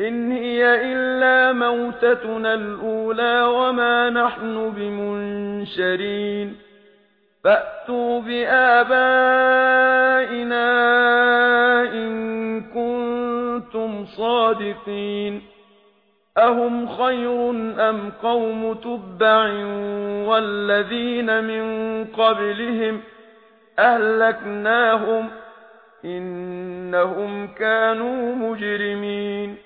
إن هي إلا موتتنا الأولى وما نحن بمنشرين. فأتوا بآبائنا إن كنتم صادقين. أهم خير أم قوم تبع والذين من قبلهم أهلكناهم إنهم كانوا مجرمين.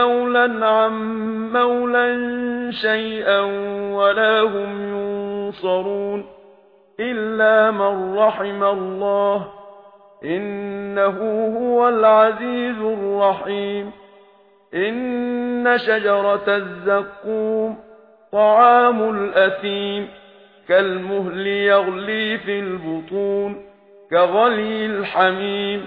مولا عَن مولا شَيْئًا وَلَا هُمْ يُنصَرُونَ إِلَّا مَن رَّحِمَ اللَّهُ إِنَّهُ هُوَ الْعَزِيزُ الرَّحِيمُ إِنَّ شَجَرَةَ الزَّقُّومِ طَعَامُ الْأَثِيمِ كَالْمُهْلِ يَغْلِي فِي الْبُطُونِ كَغَلْيِ الْحَمِيمِ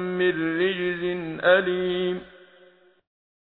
من رجز أليم